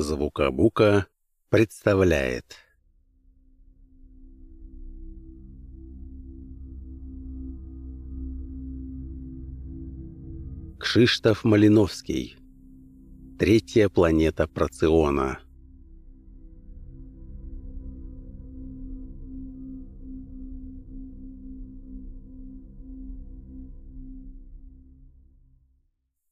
Звукобука представляет. Кшиштоф Малиновский. Третья планета Проциона.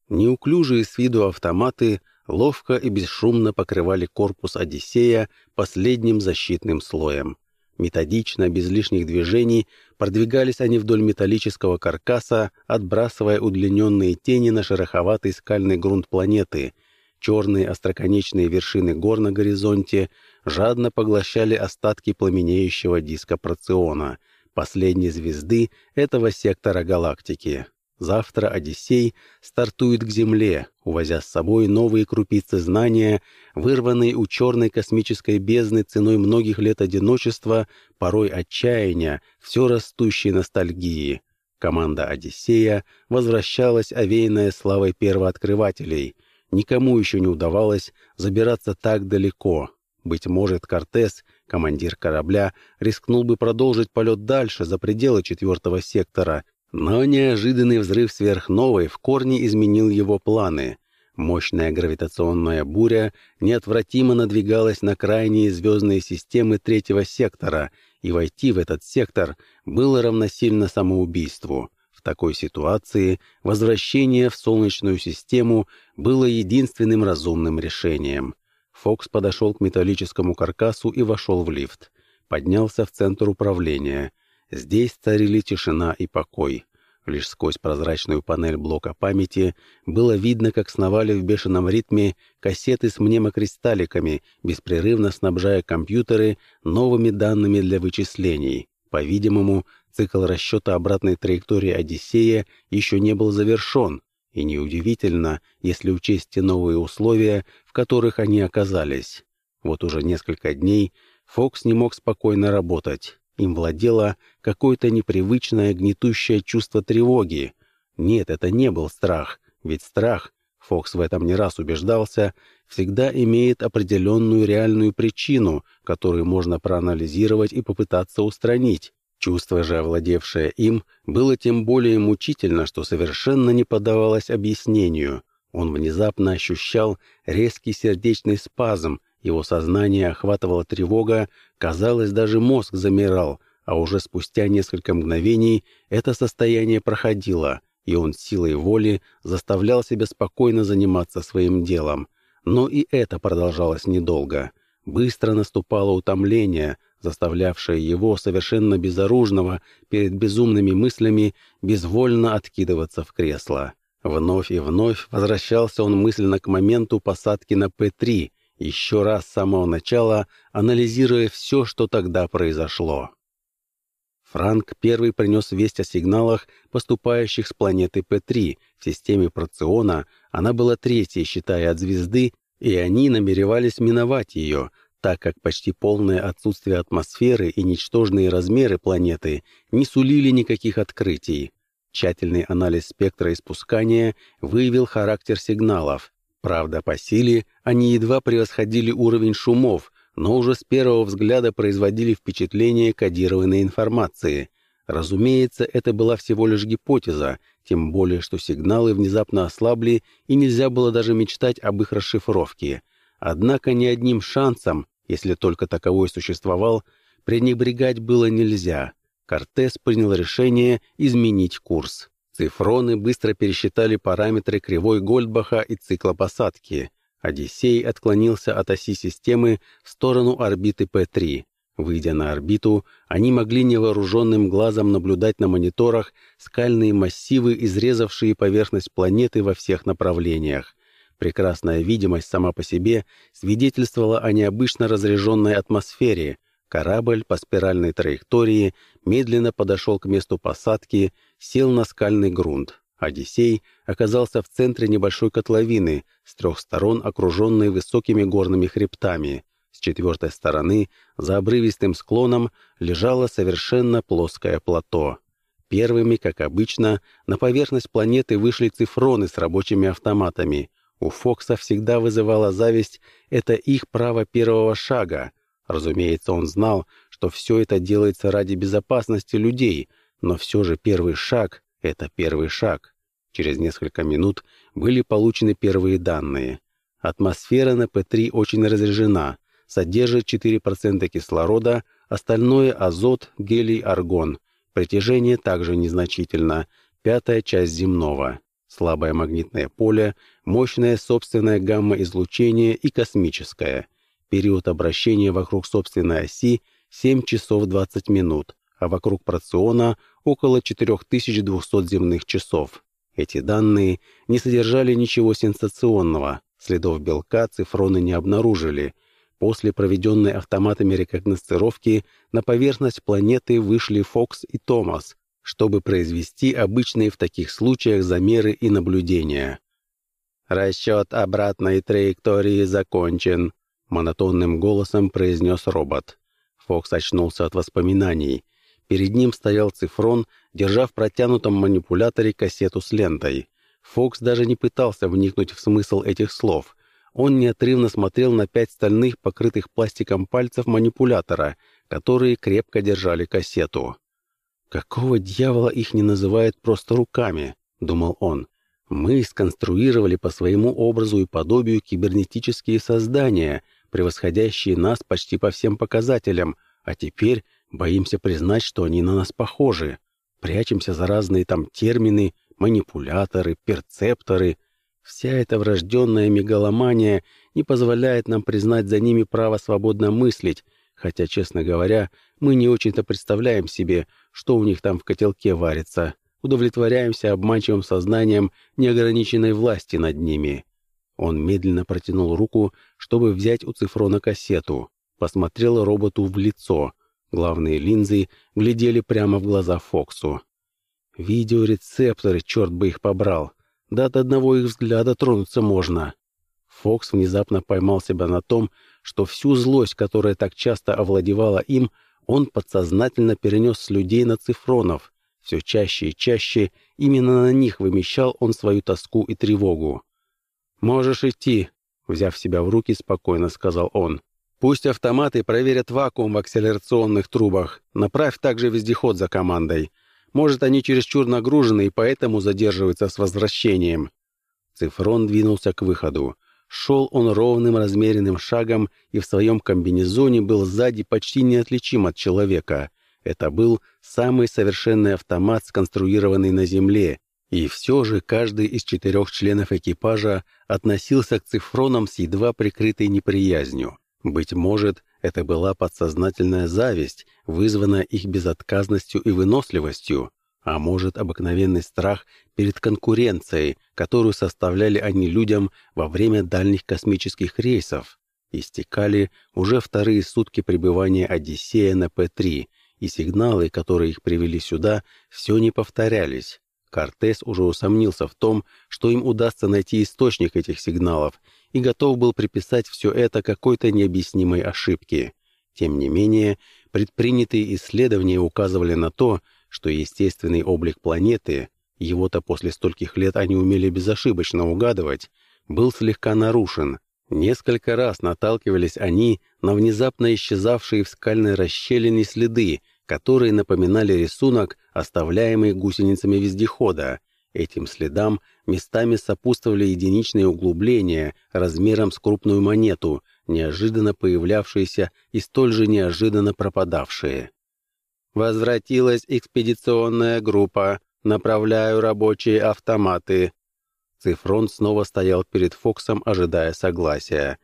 Неуклюжие с виду автоматы ловко и бесшумно покрывали корпус «Одиссея» последним защитным слоем. Методично, без лишних движений, продвигались они вдоль металлического каркаса, отбрасывая удлиненные тени на шероховатый скальный грунт планеты. Черные остроконечные вершины гор на горизонте жадно поглощали остатки пламенеющего диска Проциона, последней звезды этого сектора галактики. Завтра Одиссей стартует к Земле, увозя с собой новые крупицы знания, вырванные у черной космической бездны ценой многих лет одиночества, порой отчаяния, все растущей ностальгии. Команда «Одиссея» возвращалась, овеянная славой первооткрывателей. Никому еще не удавалось забираться так далеко. Быть может, Кортес, командир корабля, рискнул бы продолжить полет дальше, за пределы четвертого сектора, но неожиданный взрыв сверхновой в корне изменил его планы. Мощная гравитационная буря неотвратимо надвигалась на крайние звездные системы третьего сектора, и войти в этот сектор было равносильно самоубийству. В такой ситуации возвращение в Солнечную систему было единственным разумным решением. Фокс подошел к металлическому каркасу и вошел в лифт. Поднялся в центр управления — Здесь царили тишина и покой. Лишь сквозь прозрачную панель блока памяти было видно, как сновали в бешеном ритме кассеты с мнемокристалликами, беспрерывно снабжая компьютеры новыми данными для вычислений. По-видимому, цикл расчета обратной траектории «Одиссея» еще не был завершен, и неудивительно, если учесть те новые условия, в которых они оказались. Вот уже несколько дней Фокс не мог спокойно работать. Им владело какое-то непривычное гнетущее чувство тревоги. Нет, это не был страх, ведь страх, Фокс в этом не раз убеждался, всегда имеет определенную реальную причину, которую можно проанализировать и попытаться устранить. Чувство же, овладевшее им, было тем более мучительно, что совершенно не поддавалось объяснению. Он внезапно ощущал резкий сердечный спазм, его сознание охватывала тревога, казалось, даже мозг замирал, а уже спустя несколько мгновений это состояние проходило, и он силой воли заставлял себя спокойно заниматься своим делом. Но и это продолжалось недолго. Быстро наступало утомление, заставлявшее его, совершенно безоружного, перед безумными мыслями, безвольно откидываться в кресло. Вновь и вновь возвращался он мысленно к моменту посадки на П-3, еще раз с самого начала анализируя все, что тогда произошло. Франк первый принес весть о сигналах, поступающих с планеты П-3. В системе Проциона она была третьей, считая от звезды, и они намеревались миновать ее, так как почти полное отсутствие атмосферы и ничтожные размеры планеты не сулили никаких открытий. Тщательный анализ спектра испускания выявил характер сигналов. Правда, по силе они едва превосходили уровень шумов, но уже с первого взгляда производили впечатление кодированной информации. Разумеется, это была всего лишь гипотеза, тем более что сигналы внезапно ослабли и нельзя было даже мечтать об их расшифровке. Однако ни одним шансом, если только таковой существовал, пренебрегать было нельзя. Кортес принял решение изменить курс. Цифроны быстро пересчитали параметры кривой Гольдбаха и цикла посадки. Одиссей отклонился от оси системы в сторону орбиты П-3. Выйдя на орбиту, они могли невооруженным глазом наблюдать на мониторах скальные массивы, изрезавшие поверхность планеты во всех направлениях. Прекрасная видимость сама по себе свидетельствовала о необычно разряженной атмосфере, Корабль по спиральной траектории медленно подошел к месту посадки, сел на скальный грунт. Одиссей оказался в центре небольшой котловины, с трех сторон окруженной высокими горными хребтами. С четвертой стороны, за обрывистым склоном, лежало совершенно плоское плато. Первыми, как обычно, на поверхность планеты вышли цифроны с рабочими автоматами. У Фокса всегда вызывала зависть это их право первого шага. Разумеется, он знал, что все это делается ради безопасности людей, но все же первый шаг — это первый шаг. Через несколько минут были получены первые данные. Атмосфера на П-3 очень разрежена, содержит 4% кислорода, остальное — азот, гелий, аргон. Притяжение также незначительно, пятая часть земного. Слабое магнитное поле, мощное собственное гамма-излучение и космическое. Период обращения вокруг собственной оси — 7 часов 20 минут, а вокруг Проциона — около 4200 земных часов. Эти данные не содержали ничего сенсационного, следов белка цифроны не обнаружили. После проведенной автоматами рекогносцировки на поверхность планеты вышли Фокс и Томас, чтобы произвести обычные в таких случаях замеры и наблюдения. «Расчет обратной траектории закончен», — монотонным голосом произнес робот. Фокс очнулся от воспоминаний. Перед ним стоял цифрон, держа в протянутом манипуляторе кассету с лентой. Фокс даже не пытался вникнуть в смысл этих слов. Он неотрывно смотрел на пять стальных, покрытых пластиком пальцев манипулятора, которые крепко держали кассету. «Какого дьявола их не называют просто руками?» — думал он. «Мы сконструировали по своему образу и подобию кибернетические создания, превосходящие нас почти по всем показателям, а теперь Боимся признать, что они на нас похожи. Прячемся за разные там термины, манипуляторы, перцепторы. Вся эта врожденная мегаломания не позволяет нам признать за ними право свободно мыслить, хотя, честно говоря, мы не очень-то представляем себе, что у них там в котелке варится. Удовлетворяемся обманчивым сознанием неограниченной власти над ними. Он медленно протянул руку, чтобы взять у цифрона кассету. Посмотрел роботу в лицо. Главные линзы глядели прямо в глаза Фоксу. Видеорецепторы, черт бы их побрал. Да от одного их взгляда тронуться можно. Фокс внезапно поймал себя на том, что всю злость, которая так часто овладевала им, он подсознательно перенес с людей на цифронов. Все чаще и чаще именно на них вымещал он свою тоску и тревогу. «Можешь идти», — взяв себя в руки, спокойно сказал он. Пусть автоматы проверят вакуум в акселерационных трубах. Направь также вездеход за командой. Может, они чересчур нагружены и поэтому задерживаются с возвращением». Цифрон двинулся к выходу. Шел он ровным размеренным шагом и в своем комбинезоне был сзади почти неотличим от человека. Это был самый совершенный автомат, сконструированный на Земле. И все же каждый из четырех членов экипажа относился к цифронам с едва прикрытой неприязнью. Быть может, это была подсознательная зависть, вызванная их безотказностью и выносливостью, а может, обыкновенный страх перед конкуренцией, которую составляли они людям во время дальних космических рейсов. Истекали уже вторые сутки пребывания Одиссея на П-3, и сигналы, которые их привели сюда, все не повторялись. Кортес уже усомнился в том, что им удастся найти источник этих сигналов, и готов был приписать все это какой-то необъяснимой ошибке. Тем не менее, предпринятые исследования указывали на то, что естественный облик планеты, его-то после стольких лет они умели безошибочно угадывать, был слегка нарушен. Несколько раз наталкивались они на внезапно исчезавшие в скальной расщелине следы, которые напоминали рисунок, оставляемый гусеницами вездехода. Этим следам местами сопутствовали единичные углубления размером с крупную монету, неожиданно появлявшиеся и столь же неожиданно пропадавшие. «Возвратилась экспедиционная группа. Направляю рабочие автоматы». Цифрон снова стоял перед Фоксом, ожидая согласия.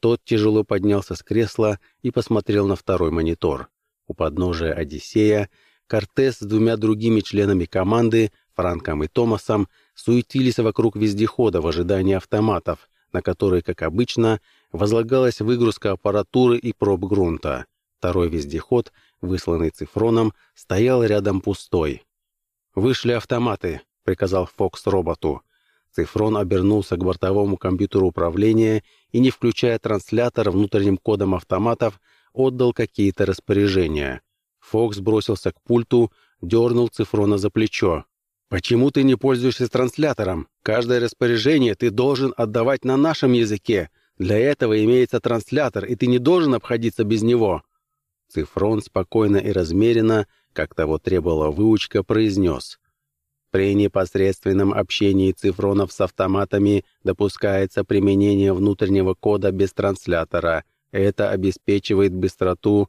Тот тяжело поднялся с кресла и посмотрел на второй монитор. У подножия Одиссея Кортес с двумя другими членами команды Франком и Томасом суетились вокруг вездехода в ожидании автоматов, на которые, как обычно, возлагалась выгрузка аппаратуры и проб грунта. Второй вездеход, высланный цифроном, стоял рядом пустой. «Вышли автоматы», — приказал Фокс роботу. Цифрон обернулся к бортовому компьютеру управления и, не включая транслятор внутренним кодом автоматов, отдал какие-то распоряжения. Фокс бросился к пульту, дернул Цифрона за плечо. «Почему ты не пользуешься транслятором? Каждое распоряжение ты должен отдавать на нашем языке. Для этого имеется транслятор, и ты не должен обходиться без него». Цифрон спокойно и размеренно, как того требовала выучка, произнес. При непосредственном общении цифронов с автоматами допускается применение внутреннего кода без транслятора. Это обеспечивает быстроту.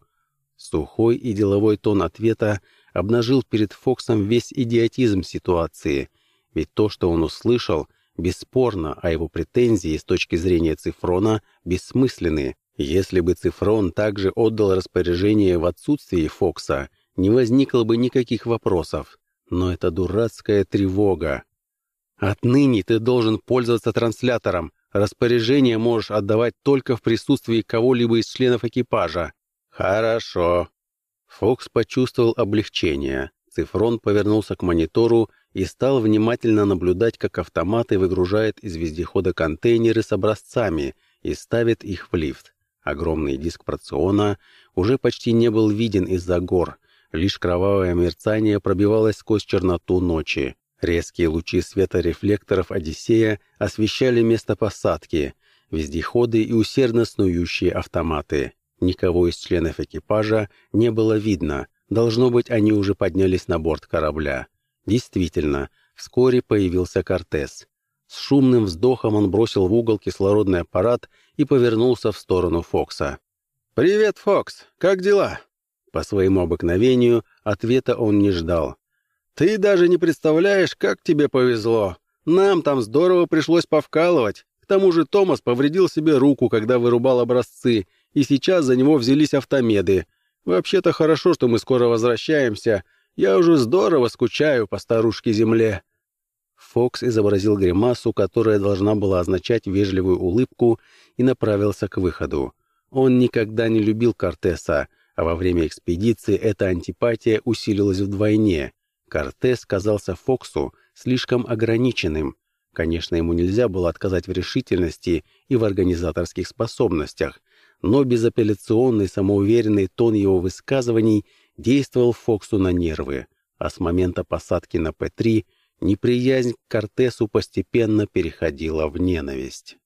Сухой и деловой тон ответа обнажил перед Фоксом весь идиотизм ситуации. Ведь то, что он услышал, бесспорно, а его претензии с точки зрения Цифрона бессмысленны. Если бы Цифрон также отдал распоряжение в отсутствии Фокса, не возникло бы никаких вопросов. Но это дурацкая тревога. Отныне ты должен пользоваться транслятором. Распоряжение можешь отдавать только в присутствии кого-либо из членов экипажа. Хорошо. Фокс почувствовал облегчение. Цифрон повернулся к монитору и стал внимательно наблюдать, как автоматы выгружают из вездехода контейнеры с образцами и ставят их в лифт. Огромный диск порциона уже почти не был виден из-за гор, Лишь кровавое мерцание пробивалось сквозь черноту ночи. Резкие лучи света рефлекторов «Одиссея» освещали место посадки, вездеходы и усердно снующие автоматы. Никого из членов экипажа не было видно. Должно быть, они уже поднялись на борт корабля. Действительно, вскоре появился Кортес. С шумным вздохом он бросил в угол кислородный аппарат и повернулся в сторону Фокса. «Привет, Фокс! Как дела?» По своему обыкновению ответа он не ждал. «Ты даже не представляешь, как тебе повезло. Нам там здорово пришлось повкалывать. К тому же Томас повредил себе руку, когда вырубал образцы, и сейчас за него взялись автомеды. Вообще-то хорошо, что мы скоро возвращаемся. Я уже здорово скучаю по старушке-земле». Фокс изобразил гримасу, которая должна была означать вежливую улыбку, и направился к выходу. Он никогда не любил Кортеса, а во время экспедиции эта антипатия усилилась вдвойне. Кортес казался Фоксу слишком ограниченным. Конечно, ему нельзя было отказать в решительности и в организаторских способностях, но безапелляционный самоуверенный тон его высказываний действовал Фоксу на нервы, а с момента посадки на П-3 неприязнь к Кортесу постепенно переходила в ненависть.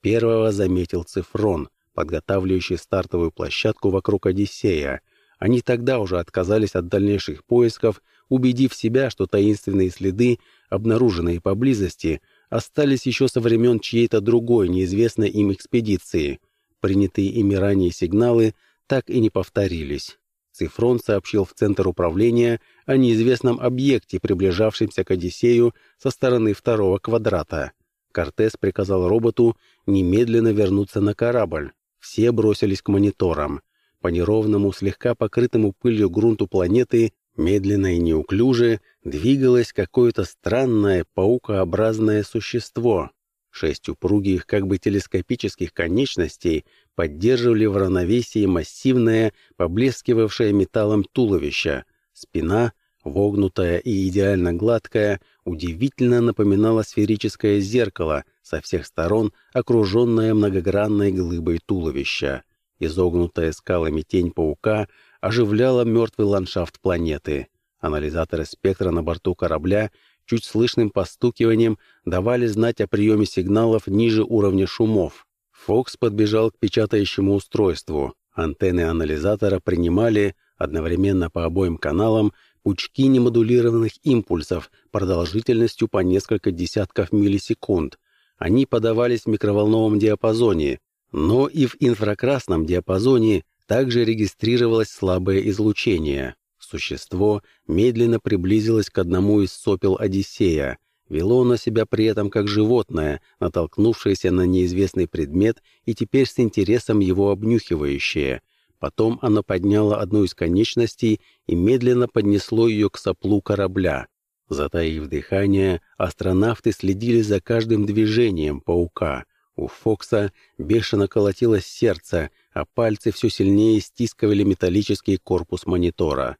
Первого заметил Цифрон — подготавливающий стартовую площадку вокруг Одиссея. Они тогда уже отказались от дальнейших поисков, убедив себя, что таинственные следы, обнаруженные поблизости, остались еще со времен чьей-то другой, неизвестной им экспедиции. Принятые ими ранее сигналы так и не повторились. Цифрон сообщил в Центр управления о неизвестном объекте, приближавшемся к Одиссею со стороны второго квадрата. Кортес приказал роботу немедленно вернуться на корабль. Все бросились к мониторам. По неровному, слегка покрытому пылью грунту планеты медленно и неуклюже двигалось какое-то странное паукообразное существо. Шесть упругих, как бы телескопических конечностей поддерживали в равновесии массивное, поблескивавшее металлом туловище. Спина, вогнутая и идеально гладкая, удивительно напоминала сферическое зеркало, со всех сторон окруженное многогранной глыбой туловища. Изогнутая скалами тень паука оживляла мертвый ландшафт планеты. Анализаторы спектра на борту корабля чуть слышным постукиванием давали знать о приеме сигналов ниже уровня шумов. Фокс подбежал к печатающему устройству. Антенны анализатора принимали одновременно по обоим каналам пучки немодулированных импульсов продолжительностью по несколько десятков миллисекунд, они подавались в микроволновом диапазоне, но и в инфракрасном диапазоне также регистрировалось слабое излучение. Существо медленно приблизилось к одному из сопел Одиссея, вело на себя при этом как животное, натолкнувшееся на неизвестный предмет и теперь с интересом его обнюхивающее. Потом оно подняло одну из конечностей и медленно поднесло ее к соплу корабля. Затаив дыхание, астронавты следили за каждым движением паука. У Фокса бешено колотилось сердце, а пальцы все сильнее стискивали металлический корпус монитора.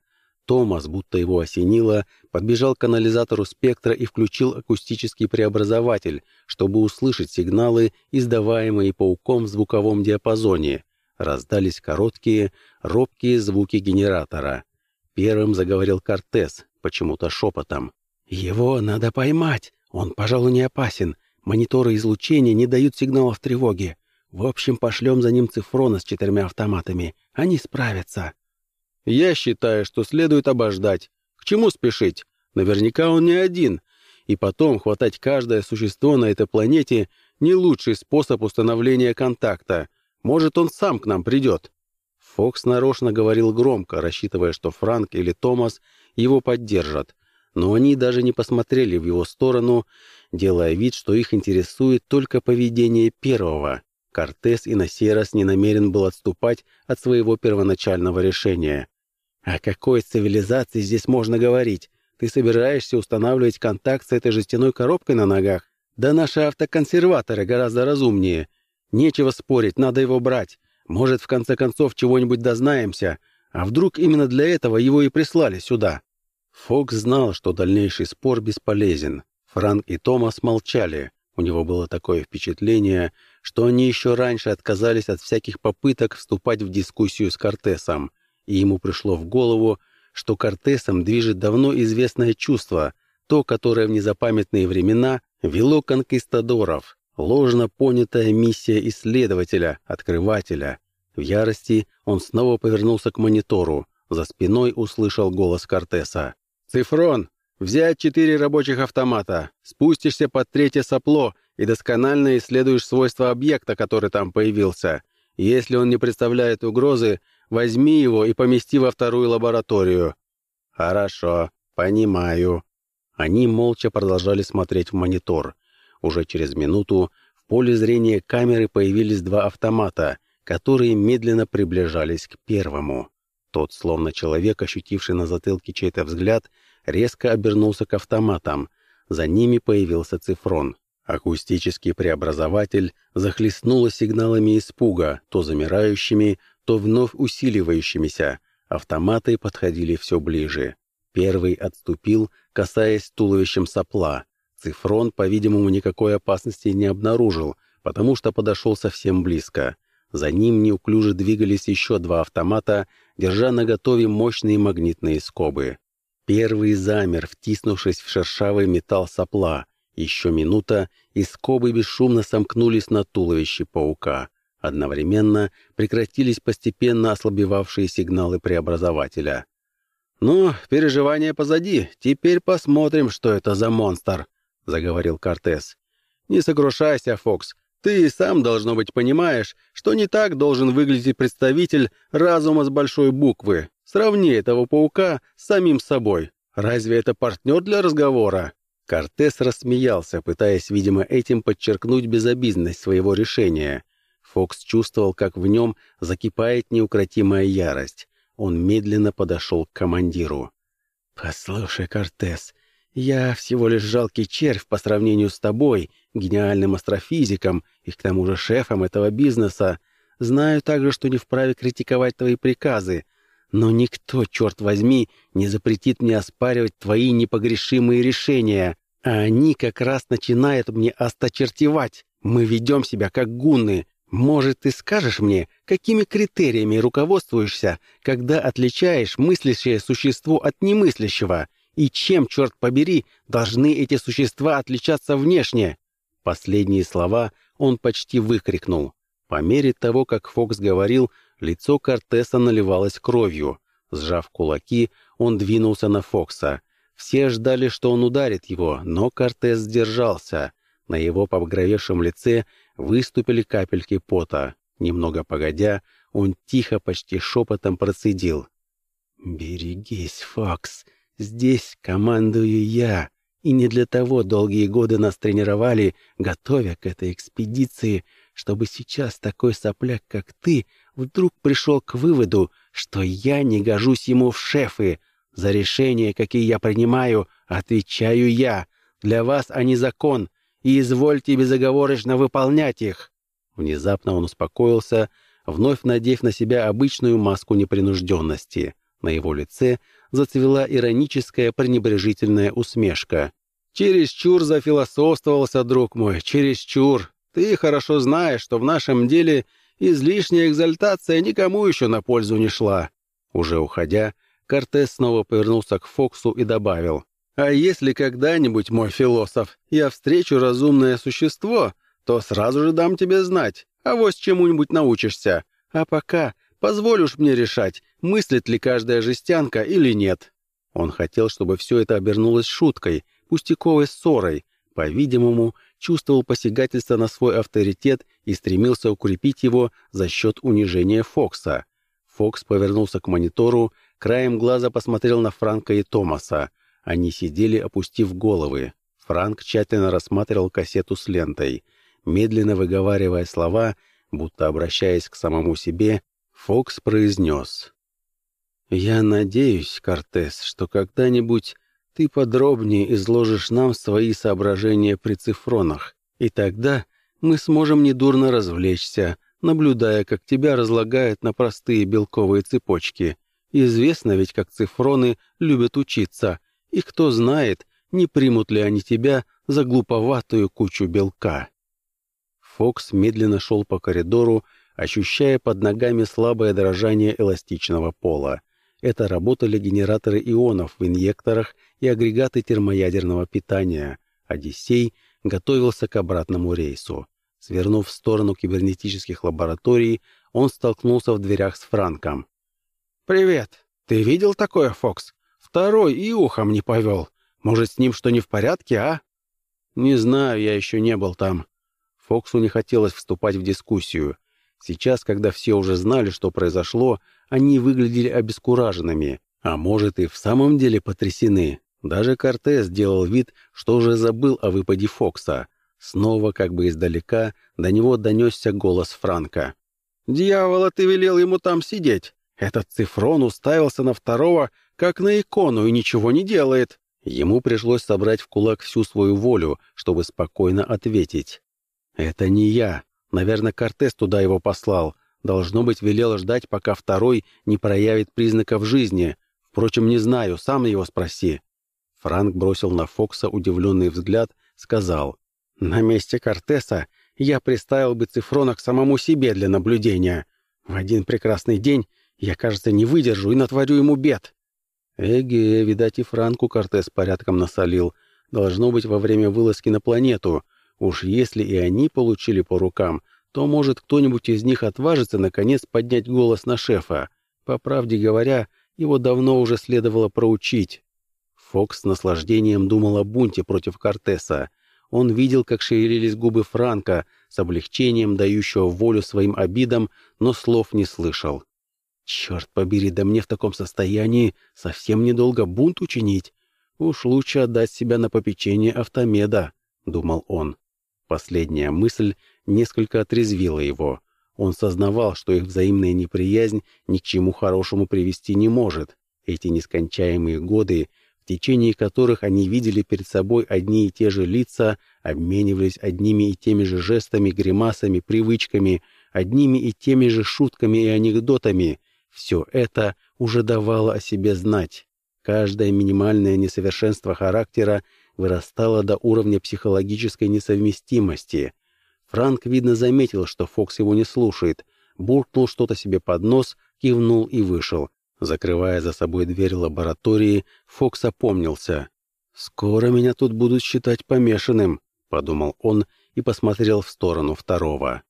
Томас, будто его осенило, подбежал к анализатору спектра и включил акустический преобразователь, чтобы услышать сигналы, издаваемые пауком в звуковом диапазоне. Раздались короткие, робкие звуки генератора. Первым заговорил Кортес, почему-то шепотом. «Его надо поймать! Он, пожалуй, не опасен. Мониторы излучения не дают сигналов тревоги. В общем, пошлем за ним цифрона с четырьмя автоматами. Они справятся». «Я считаю, что следует обождать. К чему спешить? Наверняка он не один. И потом хватать каждое существо на этой планете — не лучший способ установления контакта. Может, он сам к нам придет». Фокс нарочно говорил громко, рассчитывая, что Франк или Томас его поддержат. Но они даже не посмотрели в его сторону, делая вид, что их интересует только поведение первого. Кортес и на сей раз не намерен был отступать от своего первоначального решения. «О какой цивилизации здесь можно говорить? Ты собираешься устанавливать контакт с этой жестяной коробкой на ногах? Да наши автоконсерваторы гораздо разумнее. Нечего спорить, надо его брать. Может, в конце концов, чего-нибудь дознаемся. А вдруг именно для этого его и прислали сюда?» Фокс знал, что дальнейший спор бесполезен. Франк и Томас молчали. У него было такое впечатление, что они еще раньше отказались от всяких попыток вступать в дискуссию с Кортесом, и ему пришло в голову, что Кортесом движет давно известное чувство, то, которое в незапамятные времена вело конкистадоров, ложно понятая миссия исследователя, открывателя. В ярости он снова повернулся к монитору, за спиной услышал голос Кортеса. «Цифрон, взять четыре рабочих автомата, спустишься под третье сопло и досконально исследуешь свойства объекта, который там появился. Если он не представляет угрозы, возьми его и помести во вторую лабораторию». «Хорошо, понимаю», они молча продолжали смотреть в монитор. Уже через минуту в поле зрения камеры появились два автомата, которые медленно приближались к первому. Тот, словно человек, ощутивший на затылке чей-то взгляд, резко обернулся к автоматам. За ними появился цифрон. Акустический преобразователь захлестнуло сигналами испуга, то замирающими, то вновь усиливающимися. Автоматы подходили все ближе. Первый отступил, касаясь туловищем сопла. Цифрон, по-видимому, никакой опасности не обнаружил, потому что подошел совсем близко. За ним неуклюже двигались еще два автомата, держа наготове мощные магнитные скобы. Первый замер, втиснувшись в шершавый металл сопла. Еще минута, и скобы бесшумно сомкнулись на туловище паука. Одновременно прекратились постепенно ослабевавшие сигналы преобразователя. «Ну, переживания позади. Теперь посмотрим, что это за монстр», — заговорил Кортес. «Не сокрушайся, Фокс. Ты и сам, должно быть, понимаешь, что не так должен выглядеть представитель разума с большой буквы. Сравни этого паука с самим собой. Разве это партнер для разговора?» Кортес рассмеялся, пытаясь, видимо, этим подчеркнуть безобидность своего решения. Фокс чувствовал, как в нем закипает неукротимая ярость. Он медленно подошел к командиру. «Послушай, Кортес, я всего лишь жалкий червь по сравнению с тобой, гениальным астрофизиком и к тому же шефом этого бизнеса. Знаю также, что не вправе критиковать твои приказы, но никто, черт возьми, не запретит мне оспаривать твои непогрешимые решения. А они как раз начинают мне осточертевать. Мы ведем себя как гунны, может, ты скажешь мне, какими критериями руководствуешься, когда отличаешь мыслящее существо от немыслящего, и чем, черт побери, должны эти существа отличаться внешне?» Последние слова он почти выкрикнул. По мере того, как Фокс говорил, лицо Кортеса наливалось кровью. Сжав кулаки, он двинулся на Фокса. Все ждали, что он ударит его, но Кортес сдержался. На его побагровевшем лице выступили капельки пота. Немного погодя, он тихо, почти шепотом процедил. «Берегись, Фокс, здесь командую я, и не для того долгие годы нас тренировали, готовя к этой экспедиции, чтобы сейчас такой сопляк, как ты, вдруг пришел к выводу, что я не гожусь ему в шефы. За решения, какие я принимаю, отвечаю я. Для вас они закон, и извольте безоговорочно выполнять их». Внезапно он успокоился, вновь надев на себя обычную маску непринужденности. На его лице зацвела ироническая пренебрежительная усмешка. «Чересчур зафилософствовался, друг мой, чересчур. Ты хорошо знаешь, что в нашем деле излишняя экзальтация никому еще на пользу не шла». Уже уходя, Кортес снова повернулся к Фоксу и добавил. «А если когда-нибудь, мой философ, я встречу разумное существо, то сразу же дам тебе знать, а вось чему-нибудь научишься. А пока позволишь мне решать, мыслит ли каждая жестянка или нет». Он хотел, чтобы все это обернулось шуткой, пустяковой ссорой. По-видимому, чувствовал посягательство на свой авторитет и стремился укрепить его за счет унижения Фокса. Фокс повернулся к монитору, краем глаза посмотрел на Франка и Томаса. Они сидели, опустив головы. Франк тщательно рассматривал кассету с лентой. Медленно выговаривая слова, будто обращаясь к самому себе, Фокс произнес. «Я надеюсь, Кортес, что когда-нибудь ты подробнее изложишь нам свои соображения при цифронах, и тогда мы сможем недурно развлечься, наблюдая, как тебя разлагают на простые белковые цепочки. Известно ведь, как цифроны любят учиться, и кто знает, не примут ли они тебя за глуповатую кучу белка. Фокс медленно шел по коридору, ощущая под ногами слабое дрожание эластичного пола. Это работали генераторы ионов в инъекторах и агрегаты термоядерного питания. «Одиссей» готовился к обратному рейсу. Свернув в сторону кибернетических лабораторий, он столкнулся в дверях с Франком. «Привет! Ты видел такое, Фокс? Второй и ухом не повел. Может, с ним что не в порядке, а?» «Не знаю, я еще не был там». Фоксу не хотелось вступать в дискуссию. Сейчас, когда все уже знали, что произошло, они выглядели обескураженными, а может и в самом деле потрясены. Даже Кортес сделал вид, что уже забыл о выпаде Фокса. Снова, как бы издалека, до него донесся голос Франка. «Дьявола, ты велел ему там сидеть! Этот цифрон уставился на второго, как на икону, и ничего не делает!» Ему пришлось собрать в кулак всю свою волю, чтобы спокойно ответить. «Это не я. Наверное, Кортес туда его послал. Должно быть, велел ждать, пока второй не проявит признаков жизни. Впрочем, не знаю, сам его спроси». Франк бросил на Фокса удивленный взгляд, сказал. «На месте Кортеса я приставил бы цифрона к самому себе для наблюдения. В один прекрасный день я, кажется, не выдержу и натворю ему бед». Эге, видать, и Франку Кортес порядком насолил. Должно быть, во время вылазки на планету. Уж если и они получили по рукам, то, может, кто-нибудь из них отважится, наконец, поднять голос на шефа. По правде говоря, его давно уже следовало проучить. Фокс с наслаждением думал о бунте против Кортеса. Он видел, как шевелились губы Франка, с облегчением дающего волю своим обидам, но слов не слышал. «Черт побери, да мне в таком состоянии совсем недолго бунт учинить. Уж лучше отдать себя на попечение автомеда», — думал он. Последняя мысль несколько отрезвила его. Он сознавал, что их взаимная неприязнь ни к чему хорошему привести не может. Эти нескончаемые годы, в течение которых они видели перед собой одни и те же лица, обменивались одними и теми же жестами, гримасами, привычками, одними и теми же шутками и анекдотами, все это уже давало о себе знать. Каждое минимальное несовершенство характера вырастала до уровня психологической несовместимости. Франк, видно, заметил, что Фокс его не слушает, буркнул что-то себе под нос, кивнул и вышел. Закрывая за собой дверь лаборатории, Фокс опомнился. «Скоро меня тут будут считать помешанным», — подумал он и посмотрел в сторону второго.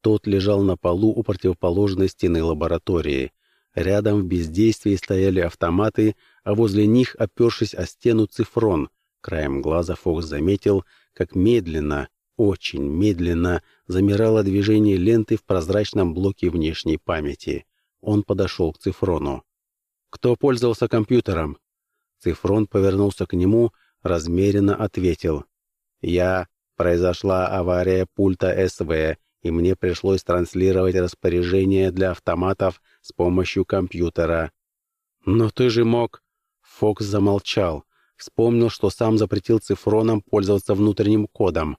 Тот лежал на полу у противоположной стены лаборатории. Рядом в бездействии стояли автоматы, а возле них, опершись о стену, цифрон, Краем глаза Фокс заметил, как медленно, очень медленно замирало движение ленты в прозрачном блоке внешней памяти. Он подошел к Цифрону. «Кто пользовался компьютером?» Цифрон повернулся к нему, размеренно ответил. «Я. Произошла авария пульта СВ, и мне пришлось транслировать распоряжение для автоматов с помощью компьютера». «Но ты же мог...» Фокс замолчал. Вспомнил, что сам запретил цифроном пользоваться внутренним кодом.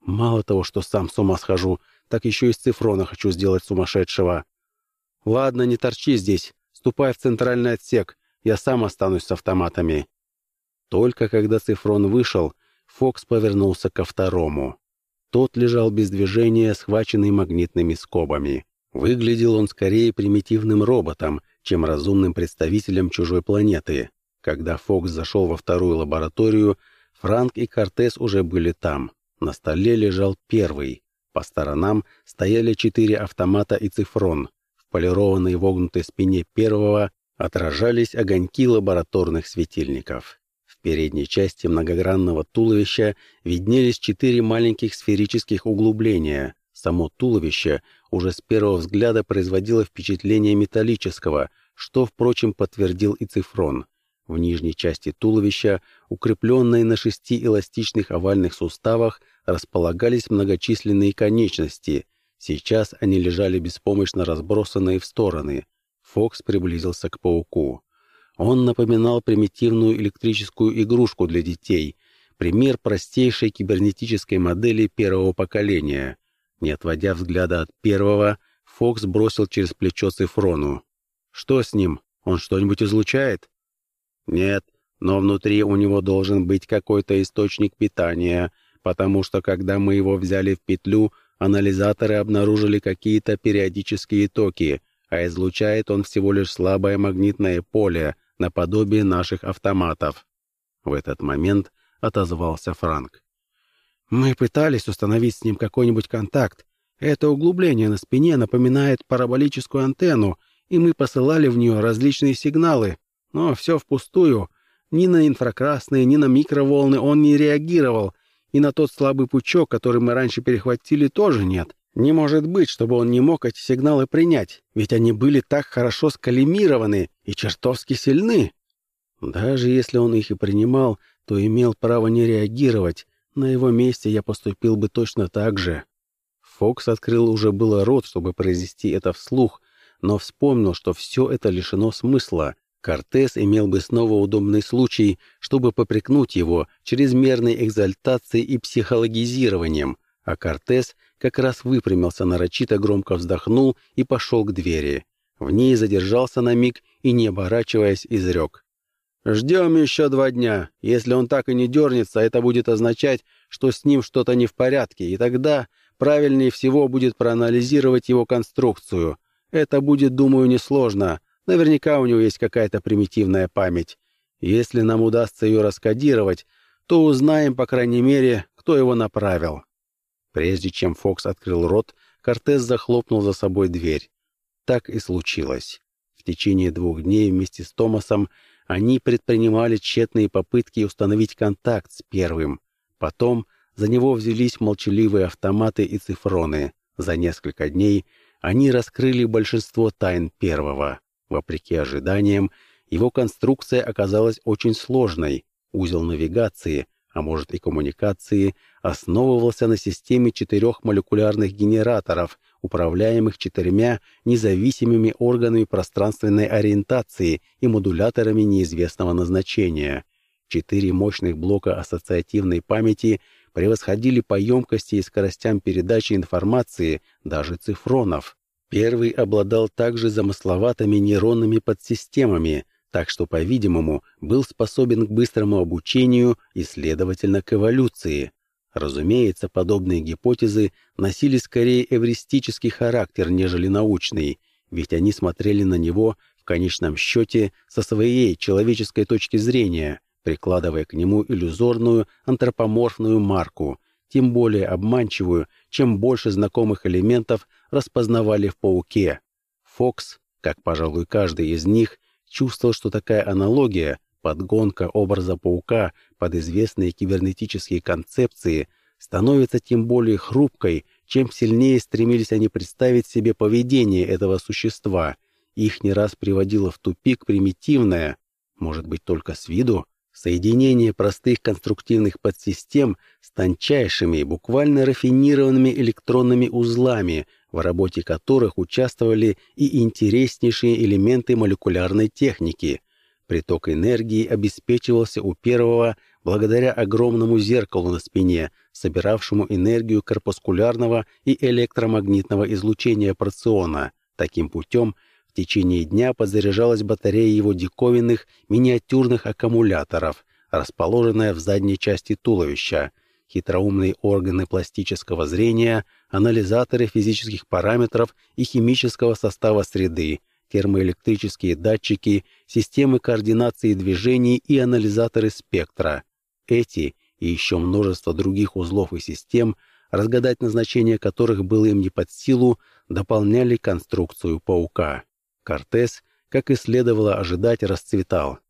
Мало того, что сам с ума схожу, так еще и с цифрона хочу сделать сумасшедшего. Ладно, не торчи здесь. Ступай в центральный отсек. Я сам останусь с автоматами. Только когда цифрон вышел, Фокс повернулся ко второму. Тот лежал без движения, схваченный магнитными скобами. Выглядел он скорее примитивным роботом, чем разумным представителям чужой планеты. Когда Фокс зашел во вторую лабораторию, Франк и Кортес уже были там. На столе лежал первый. По сторонам стояли четыре автомата и цифрон. В полированной вогнутой спине первого отражались огоньки лабораторных светильников. Передней части многогранного туловища виднелись четыре маленьких сферических углубления. Само туловище уже с первого взгляда производило впечатление металлического, что, впрочем, подтвердил и цифрон. В нижней части туловища, укрепленные на шести эластичных овальных суставах, располагались многочисленные конечности. Сейчас они лежали беспомощно разбросанные в стороны. Фокс приблизился к пауку. Он напоминал примитивную электрическую игрушку для детей, пример простейшей кибернетической модели первого поколения. Не отводя взгляда от первого, Фокс бросил через плечо Цифрону. «Что с ним? Он что-нибудь излучает?» «Нет, но внутри у него должен быть какой-то источник питания, потому что когда мы его взяли в петлю, анализаторы обнаружили какие-то периодические токи, а излучает он всего лишь слабое магнитное поле, наподобие наших автоматов». В этот момент отозвался Франк. «Мы пытались установить с ним какой-нибудь контакт. Это углубление на спине напоминает параболическую антенну, и мы посылали в нее различные сигналы, но все впустую. Ни на инфракрасные, ни на микроволны он не реагировал, и на тот слабый пучок, который мы раньше перехватили, тоже нет. Не может быть, чтобы он не мог эти сигналы принять, ведь они были так хорошо скалимированы и чертовски сильны. Даже если он их и принимал, то имел право не реагировать. На его месте я поступил бы точно так же. Фокс открыл уже было рот, чтобы произнести это вслух, но вспомнил, что все это лишено смысла. Кортес имел бы снова удобный случай, чтобы попрекнуть его чрезмерной экзальтацией и психологизированием, а Кортес как раз выпрямился нарочито, громко вздохнул и пошел к двери. В ней задержался на миг и, не оборачиваясь, изрек. «Ждем еще два дня. Если он так и не дернется, это будет означать, что с ним что-то не в порядке, и тогда правильнее всего будет проанализировать его конструкцию. Это будет, думаю, несложно. Наверняка у него есть какая-то примитивная память. Если нам удастся ее раскодировать, то узнаем, по крайней мере, кто его направил. Прежде чем Фокс открыл рот, Кортес захлопнул за собой дверь. Так и случилось. В течение двух дней вместе с Томасом они предпринимали тщетные попытки установить контакт с первым. Потом за него взялись молчаливые автоматы и цифроны. За несколько дней они раскрыли большинство тайн первого. Вопреки ожиданиям, его конструкция оказалась очень сложной. Узел навигации, а может и коммуникации, основывался на системе четырех молекулярных генераторов, управляемых четырьмя независимыми органами пространственной ориентации и модуляторами неизвестного назначения. Четыре мощных блока ассоциативной памяти превосходили по емкости и скоростям передачи информации даже цифронов. Первый обладал также замысловатыми нейронными подсистемами, так что, по-видимому, был способен к быстрому обучению и, следовательно, к эволюции. Разумеется, подобные гипотезы носили скорее эвристический характер, нежели научный, ведь они смотрели на него, в конечном счете, со своей человеческой точки зрения, прикладывая к нему иллюзорную антропоморфную марку, тем более обманчивую, чем больше знакомых элементов распознавали в пауке. Фокс, как, пожалуй, каждый из них, чувствовал, что такая аналогия, подгонка образа паука под известные кибернетические концепции становится тем более хрупкой, чем сильнее стремились они представить себе поведение этого существа. Их не раз приводило в тупик примитивное, может быть, только с виду, Соединение простых конструктивных подсистем с тончайшими, буквально рафинированными электронными узлами, в работе которых участвовали и интереснейшие элементы молекулярной техники. Приток энергии обеспечивался у первого благодаря огромному зеркалу на спине, собиравшему энергию корпускулярного и электромагнитного излучения порциона. Таким путем – в течение дня подзаряжалась батарея его диковинных миниатюрных аккумуляторов, расположенная в задней части туловища. Хитроумные органы пластического зрения, анализаторы физических параметров и химического состава среды, термоэлектрические датчики, системы координации движений и анализаторы спектра. Эти и еще множество других узлов и систем, разгадать назначение которых было им не под силу, дополняли конструкцию паука. Кортес, как и следовало ожидать, расцветал.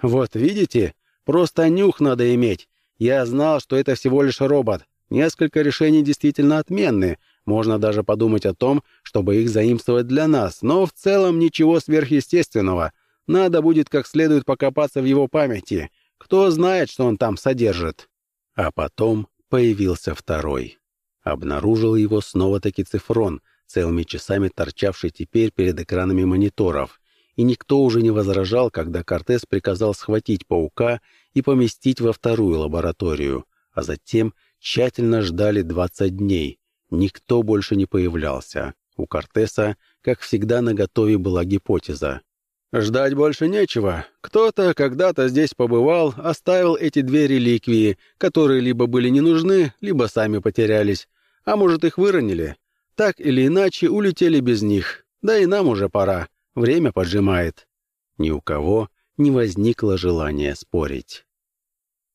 «Вот видите? Просто нюх надо иметь. Я знал, что это всего лишь робот. Несколько решений действительно отменны. Можно даже подумать о том, чтобы их заимствовать для нас, но в целом ничего сверхъестественного. Надо будет как следует покопаться в его памяти. Кто знает, что он там содержит. А потом появился второй. Обнаружил его снова-таки цифрон, целыми часами торчавший теперь перед экранами мониторов. И никто уже не возражал, когда Кортес приказал схватить паука и поместить во вторую лабораторию, а затем тщательно ждали 20 дней. Никто больше не появлялся. У Кортеса, как всегда, наготове была гипотеза. Ждать больше нечего. Кто-то когда-то здесь побывал, оставил эти две реликвии, которые либо были не нужны, либо сами потерялись. А может, их выронили. Так или иначе, улетели без них. Да и нам уже пора. Время поджимает. Ни у кого не возникло желания спорить.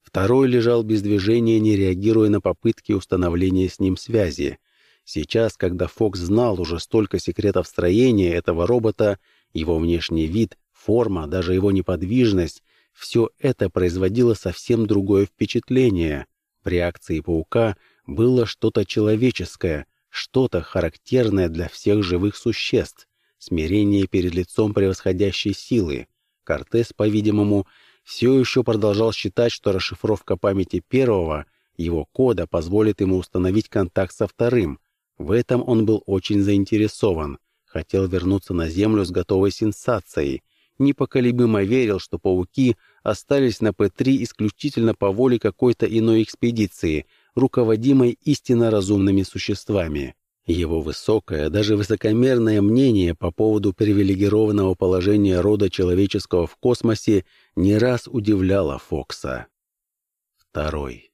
Второй лежал без движения, не реагируя на попытки установления с ним связи. Сейчас, когда Фокс знал уже столько секретов строения этого робота, его внешний вид, форма, даже его неподвижность — все это производило совсем другое впечатление. В реакции паука было что-то человеческое, что-то характерное для всех живых существ, смирение перед лицом превосходящей силы. Кортес, по-видимому, все еще продолжал считать, что расшифровка памяти первого, его кода, позволит ему установить контакт со вторым. В этом он был очень заинтересован. Хотел вернуться на Землю с готовой сенсацией. Непоколебимо верил, что пауки остались на П-3 исключительно по воле какой-то иной экспедиции, руководимой истинно разумными существами. Его высокое, даже высокомерное мнение по поводу привилегированного положения рода человеческого в космосе не раз удивляло Фокса. Второй.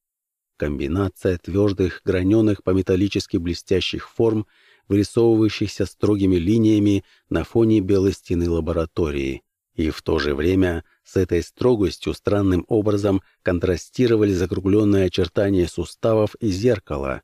Комбинация твердых, граненых по металлически блестящих форм – вырисовывающихся строгими линиями на фоне белой стены лаборатории. И в то же время с этой строгостью странным образом контрастировали закругленные очертания суставов и зеркала.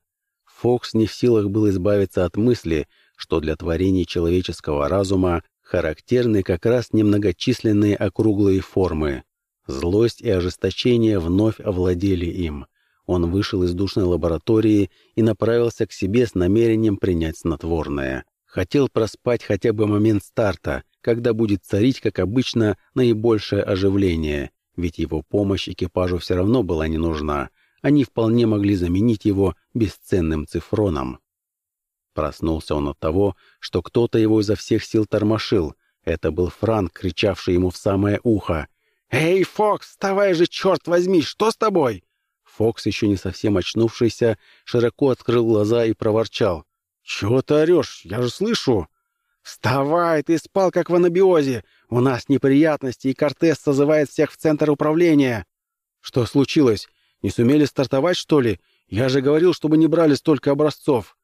Фокс не в силах был избавиться от мысли, что для творений человеческого разума характерны как раз немногочисленные округлые формы. Злость и ожесточение вновь овладели им — он вышел из душной лаборатории и направился к себе с намерением принять снотворное. Хотел проспать хотя бы момент старта, когда будет царить, как обычно, наибольшее оживление, ведь его помощь экипажу все равно была не нужна. Они вполне могли заменить его бесценным цифроном. Проснулся он от того, что кто-то его изо всех сил тормошил. Это был Франк, кричавший ему в самое ухо. «Эй, Фокс, вставай же, черт возьми, что с тобой?» Фокс, еще не совсем очнувшийся, широко открыл глаза и проворчал. «Чего ты орешь? Я же слышу!» «Вставай, ты спал как в анабиозе! У нас неприятности, и Кортес созывает всех в центр управления!» «Что случилось? Не сумели стартовать, что ли? Я же говорил, чтобы не брали столько образцов!»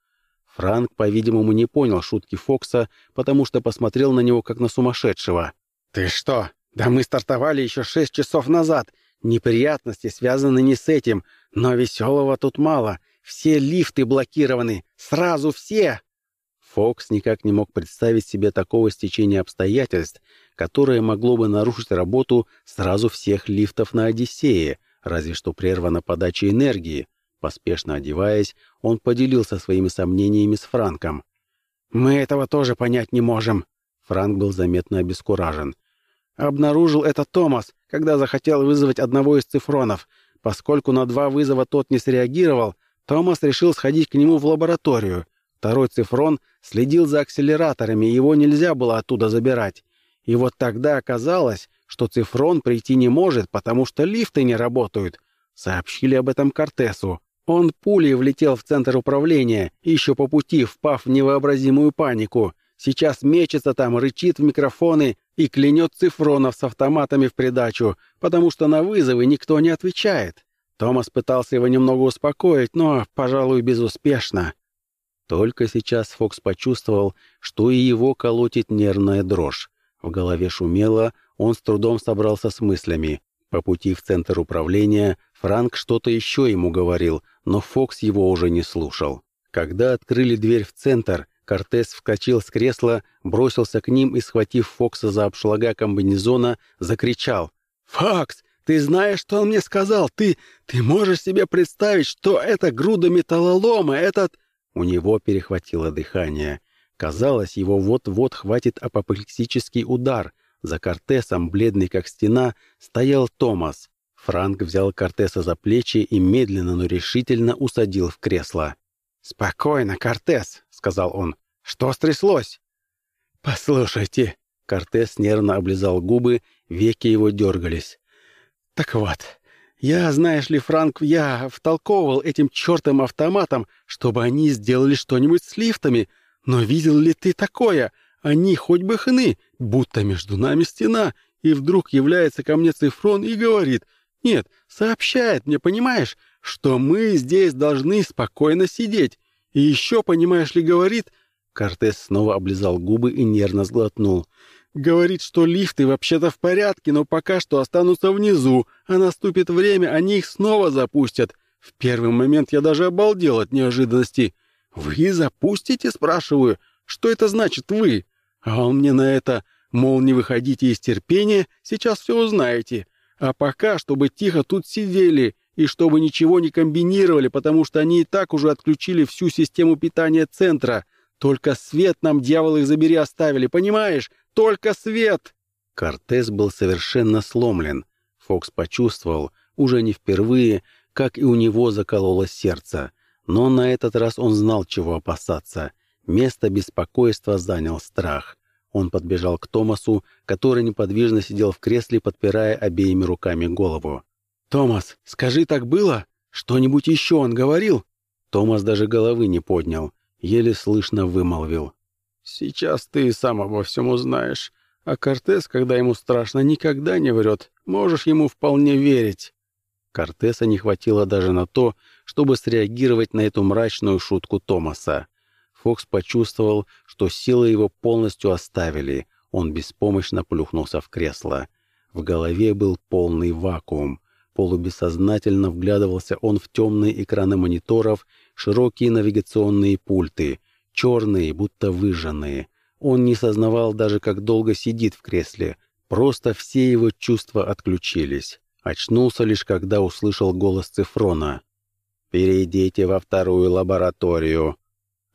Франк, по-видимому, не понял шутки Фокса, потому что посмотрел на него как на сумасшедшего. «Ты что? Да мы стартовали еще шесть часов назад, Неприятности связаны не с этим, но веселого тут мало. Все лифты блокированы. Сразу все!» Фокс никак не мог представить себе такого стечения обстоятельств, которое могло бы нарушить работу сразу всех лифтов на Одиссее, разве что прервана подача энергии. Поспешно одеваясь, он поделился своими сомнениями с Франком. «Мы этого тоже понять не можем». Франк был заметно обескуражен. Обнаружил это Томас, когда захотел вызвать одного из цифронов. Поскольку на два вызова тот не среагировал, Томас решил сходить к нему в лабораторию. Второй цифрон следил за акселераторами, его нельзя было оттуда забирать. И вот тогда оказалось, что цифрон прийти не может, потому что лифты не работают. Сообщили об этом Кортесу. Он пулей влетел в центр управления, еще по пути впав в невообразимую панику. Сейчас мечется там, рычит в микрофоны и клянет цифронов с автоматами в придачу, потому что на вызовы никто не отвечает. Томас пытался его немного успокоить, но, пожалуй, безуспешно. Только сейчас Фокс почувствовал, что и его колотит нервная дрожь. В голове шумело, он с трудом собрался с мыслями. По пути в центр управления Франк что-то еще ему говорил, но Фокс его уже не слушал. Когда открыли дверь в центр, Кортес вскочил с кресла, бросился к ним и, схватив Фокса за обшлага комбинезона, закричал. «Фокс, ты знаешь, что он мне сказал? Ты... ты можешь себе представить, что это груда металлолома, этот...» У него перехватило дыхание. Казалось, его вот-вот хватит апоплексический удар. За Кортесом, бледный как стена, стоял Томас. Франк взял Кортеса за плечи и медленно, но решительно усадил в кресло. «Спокойно, Кортес», — сказал он. «Что стряслось?» «Послушайте», — Кортес нервно облизал губы, веки его дергались. «Так вот, я, знаешь ли, Франк, я втолковывал этим чертым автоматом, чтобы они сделали что-нибудь с лифтами. Но видел ли ты такое? Они хоть бы хны, будто между нами стена. И вдруг является ко мне цифрон и говорит, нет, сообщает мне, понимаешь, что мы здесь должны спокойно сидеть. И еще, понимаешь ли, говорит... Кортес снова облизал губы и нервно сглотнул. Говорит, что лифты вообще-то в порядке, но пока что останутся внизу, а наступит время, они их снова запустят. В первый момент я даже обалдел от неожиданности. «Вы запустите?» — спрашиваю. «Что это значит «вы»?» А он мне на это, мол, не выходите из терпения, сейчас все узнаете. А пока, чтобы тихо тут сидели и чтобы ничего не комбинировали, потому что они и так уже отключили всю систему питания центра. Только свет нам, дьявол их забери, оставили, понимаешь? Только свет!» Кортес был совершенно сломлен. Фокс почувствовал, уже не впервые, как и у него закололось сердце. Но на этот раз он знал, чего опасаться. Место беспокойства занял страх. Он подбежал к Томасу, который неподвижно сидел в кресле, подпирая обеими руками голову. «Томас, скажи, так было? Что-нибудь еще он говорил?» Томас даже головы не поднял, еле слышно вымолвил. Сейчас ты и сам обо всем узнаешь. А Кортес, когда ему страшно, никогда не врет. Можешь ему вполне верить». Кортеса не хватило даже на то, чтобы среагировать на эту мрачную шутку Томаса. Фокс почувствовал, что силы его полностью оставили. Он беспомощно плюхнулся в кресло. В голове был полный вакуум. Полубессознательно вглядывался он в темные экраны мониторов, широкие навигационные пульты — черные, будто выжженные. Он не сознавал даже, как долго сидит в кресле. Просто все его чувства отключились. Очнулся лишь, когда услышал голос Цифрона. «Перейдите во вторую лабораторию».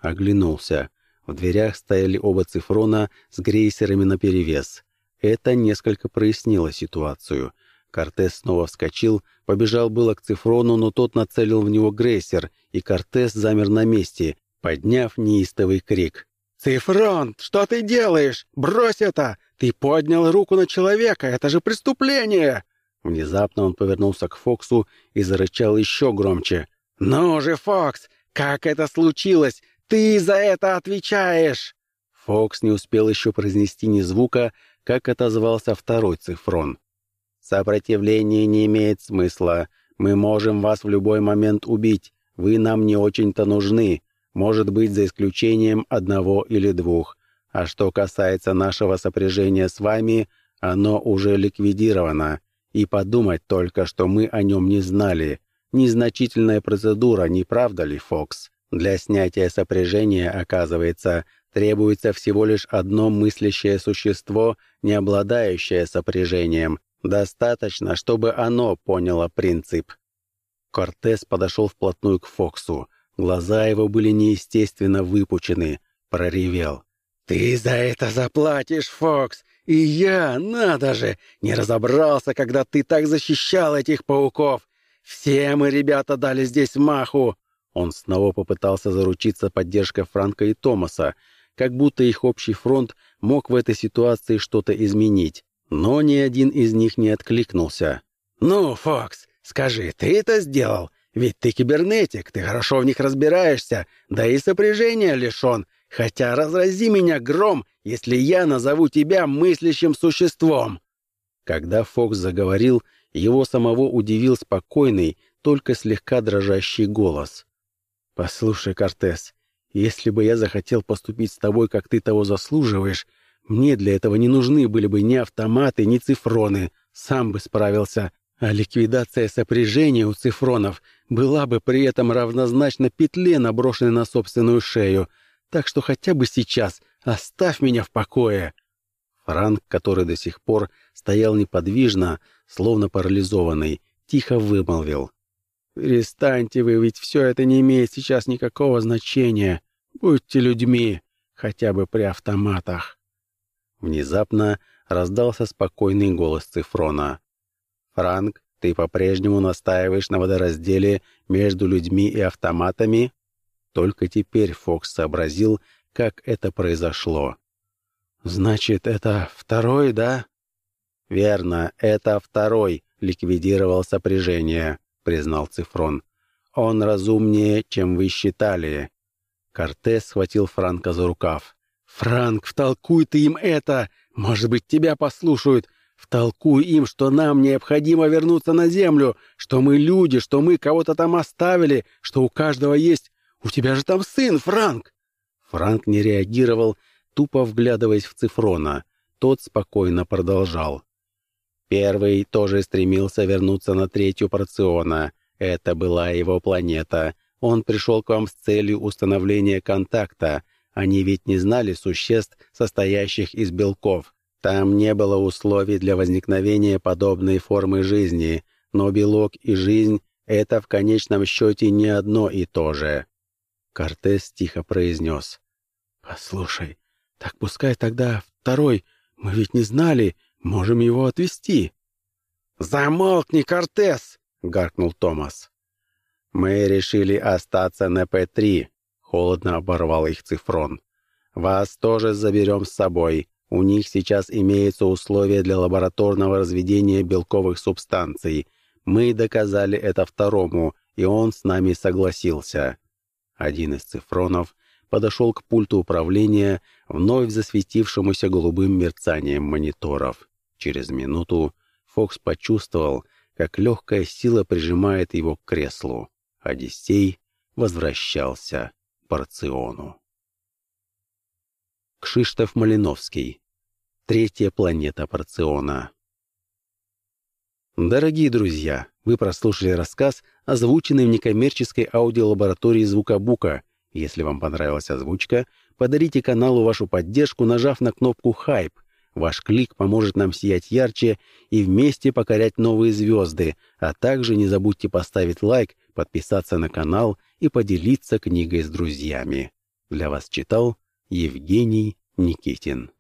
Оглянулся. В дверях стояли оба Цифрона с грейсерами наперевес. Это несколько прояснило ситуацию. Кортес снова вскочил, побежал было к Цифрону, но тот нацелил в него грейсер, и Кортес замер на месте, подняв неистовый крик. «Цифрон, что ты делаешь? Брось это! Ты поднял руку на человека! Это же преступление!» Внезапно он повернулся к Фоксу и зарычал еще громче. «Ну же, Фокс, как это случилось? Ты за это отвечаешь!» Фокс не успел еще произнести ни звука, как отозвался второй цифрон. «Сопротивление не имеет смысла. Мы можем вас в любой момент убить. Вы нам не очень-то нужны может быть за исключением одного или двух. А что касается нашего сопряжения с вами, оно уже ликвидировано. И подумать только, что мы о нем не знали. Незначительная процедура, не правда ли, Фокс? Для снятия сопряжения, оказывается, требуется всего лишь одно мыслящее существо, не обладающее сопряжением. Достаточно, чтобы оно поняло принцип. Кортес подошел вплотную к Фоксу. Глаза его были неестественно выпучены. Проревел. «Ты за это заплатишь, Фокс! И я, надо же, не разобрался, когда ты так защищал этих пауков! Все мы, ребята, дали здесь маху!» Он снова попытался заручиться поддержкой Франка и Томаса, как будто их общий фронт мог в этой ситуации что-то изменить. Но ни один из них не откликнулся. «Ну, Фокс, скажи, ты это сделал? Ведь ты кибернетик, ты хорошо в них разбираешься, да и сопряжения лишен. Хотя разрази меня гром, если я назову тебя мыслящим существом». Когда Фокс заговорил, его самого удивил спокойный, только слегка дрожащий голос. «Послушай, Кортес, Если бы я захотел поступить с тобой, как ты того заслуживаешь, мне для этого не нужны были бы ни автоматы, ни цифроны. Сам бы справился. А ликвидация сопряжения у цифронов была бы при этом равнозначна петле, наброшенной на собственную шею. Так что хотя бы сейчас оставь меня в покое. Франк, который до сих пор стоял неподвижно, словно парализованный, тихо вымолвил. «Перестаньте вы, ведь все это не имеет сейчас никакого значения. Будьте людьми, хотя бы при автоматах». Внезапно раздался спокойный голос Цифрона. «Франк, ты по-прежнему настаиваешь на водоразделе между людьми и автоматами?» Только теперь Фокс сообразил, как это произошло. «Значит, это второй, да?» «Верно, это второй ликвидировал сопряжение», — признал Цифрон. «Он разумнее, чем вы считали». Кортес схватил Франка за рукав. «Франк, втолкуй ты им это! Может быть, тебя послушают! Втолкуй им, что нам необходимо вернуться на землю, что мы люди, что мы кого-то там оставили, что у каждого есть... У тебя же там сын, Франк!» Франк не реагировал, тупо вглядываясь в Цифрона. Тот спокойно продолжал. Первый тоже стремился вернуться на третью порциона. Это была его планета. Он пришел к вам с целью установления контакта. Они ведь не знали существ, состоящих из белков. Там не было условий для возникновения подобной формы жизни, но белок и жизнь — это в конечном счете не одно и то же. Кортес тихо произнес. «Послушай, так пускай тогда второй, мы ведь не знали, можем его отвезти». «Замолкни, Кортес!» — гаркнул Томас. «Мы решили остаться на П-3», — холодно оборвал их Цифрон. «Вас тоже заберем с собой. У них сейчас имеются условия для лабораторного разведения белковых субстанций. Мы доказали это второму, и он с нами согласился». Один из цифронов подошел к пульту управления, вновь засветившемуся голубым мерцанием мониторов. Через минуту Фокс почувствовал, как легкая сила прижимает его к креслу. Одиссей возвращался к Парциону. Кшиштоф Малиновский. Третья планета Парциона. Дорогие друзья, вы прослушали рассказ, озвученный в некоммерческой аудиолаборатории Звукобука. Если вам понравилась озвучка, подарите каналу вашу поддержку, нажав на кнопку «Хайп». Ваш клик поможет нам сиять ярче и вместе покорять новые звезды, а также не забудьте поставить лайк, подписаться на канал и поделиться книгой с друзьями. Для вас читал Евгений Никитин.